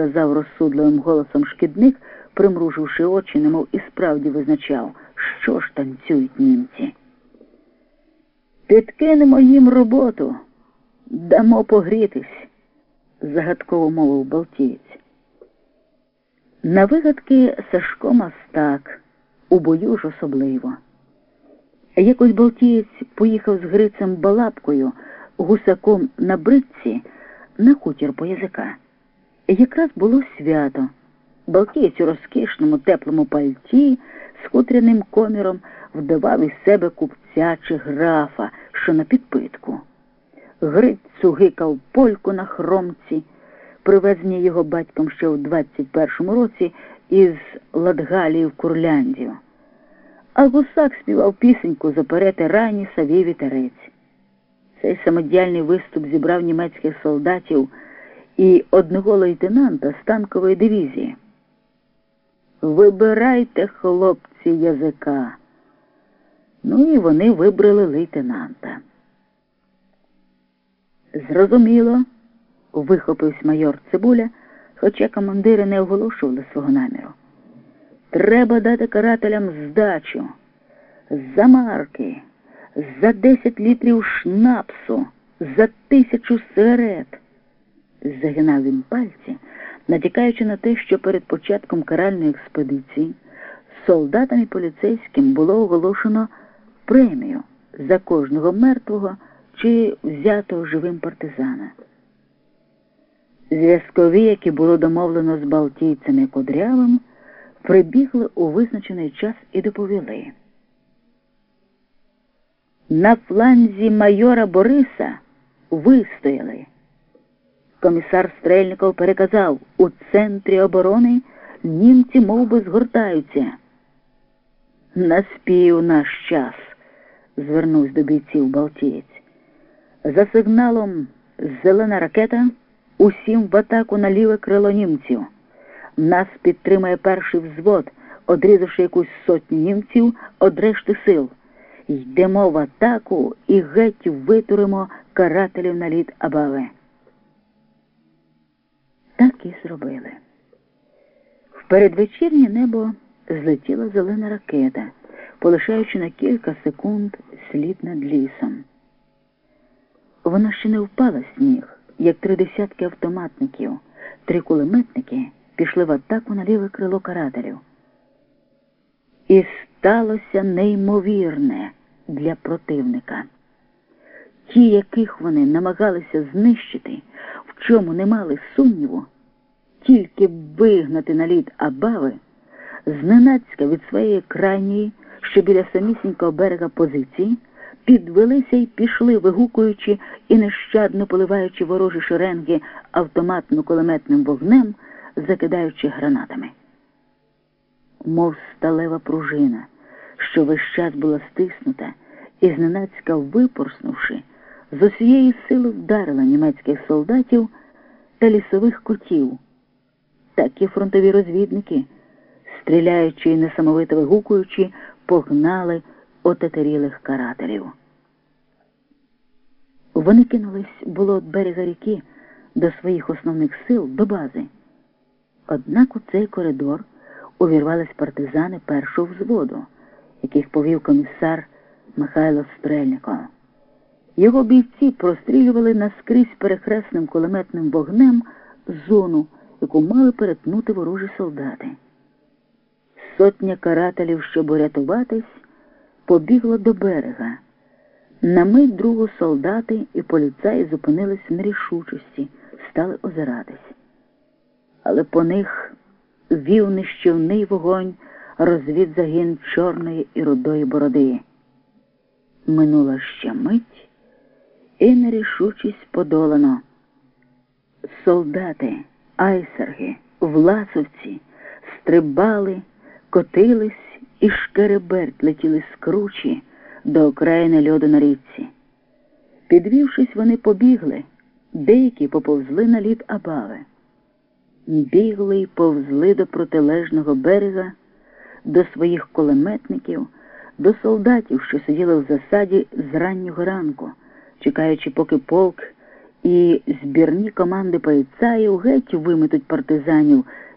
сказав розсудливим голосом шкідник, примруживши очі, немов і справді визначав, що ж танцюють німці. Підкинемо їм роботу, дамо погрітись, загадково мовив Балтієць. На вигадки Сашко Мастак, у бою ж особливо. Якось Балтієць поїхав з Грицем Балапкою, гусаком на бритці, на хутір по язика. Якраз було свято. Балтієць у розкішному теплому пальті з хутряним коміром вдавав із себе купця чи графа, що на підпитку. Гриць цугикав польку на хромці, привезені його батьком ще в 21-му році із Ладгалії в Курляндію. А гусак співав пісеньку з оперети Рані Савій Вітерець. Цей самодіяльний виступ зібрав німецьких солдатів і одного лейтенанта з танкової дивізії. Вибирайте, хлопці, язика. Ну і вони вибрали лейтенанта. Зрозуміло, вихопився майор Цибуля, хоча командири не оголошували свого наміру. Треба дати карателям здачу, за марки, за десять літрів шнапсу, за тисячу сигарет. Загинав він пальці, натякаючи на те, що перед початком каральної експедиції солдатам і поліцейським було оголошено премію за кожного мертвого чи взятого живим партизана. Зв'язкові, які було домовлено з Балтійцями Кудрявим, прибігли у визначений час і доповіли. На фланзі майора Бориса вистояли. Комісар Стрельников переказав, у центрі оборони німці мов би, згортаються. Наспів наш час, звернувся до бійців Балтієць. За сигналом зелена ракета усім в атаку на ліве крило німців. Нас підтримає перший взвод, одрізавши якусь сотню німців од решти сил. Йдемо в атаку і геть витуримо карателів на лід Абаве. Так і зробили. В передвечірнє небо злетіла зелена ракета, полишаючи на кілька секунд слід над лісом. Вона ще не впала сніг, як три десятки автоматників, три кулеметники пішли в атаку на ліве крило карателів. І сталося неймовірне для противника. Ті, яких вони намагалися знищити, чому не мали сумніву, тільки вигнати на лід Абави, зненацька від своєї крайньої, що біля самісінького берега позиції, підвелися і пішли, вигукуючи і нещадно поливаючи ворожі шеренги автоматно-кулеметним вогнем, закидаючи гранатами. Мов сталева пружина, що весь час була стиснута і зненацька випорснувши, з усієї сили вдарила німецьких солдатів та лісових котів. Такі фронтові розвідники, стріляючи і несамовито вигукуючи, погнали отетерілих карателів. Вони кинулись було від берега ріки до своїх основних сил до бази. Однак у цей коридор увірвались партизани першого взводу, яких повів комісар Михайло Стрельников. Його бійці прострілювали наскрізь перехресним кулеметним вогнем зону, яку мали перетнути ворожі солдати. Сотня карателів, щоб урятуватись, побігла до берега. На мить другу солдати і поліцаї зупинились в нерішучості, стали озиратись. Але по них вів нищівний вогонь розвід загін чорної і рудої бороди. Минула ще мить, і нерішучість подолано. Солдати, айсерги, власовці стрибали, котились і шкереберть летіли з кручі до окраїни льоду на річці. Підвівшись, вони побігли, деякі поповзли на лід Абави. Бігли й повзли до протилежного берега, до своїх кулеметників, до солдатів, що сиділи в засаді з раннього ранку, чекаючи, поки полк і збірні команди поліцаїв геть виметуть партизанів